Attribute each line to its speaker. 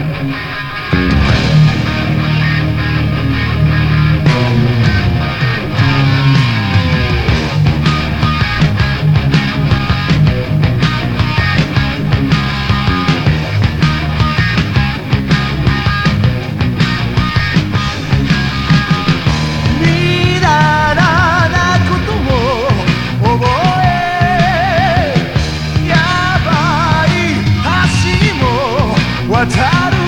Speaker 1: Thank you. What's happening?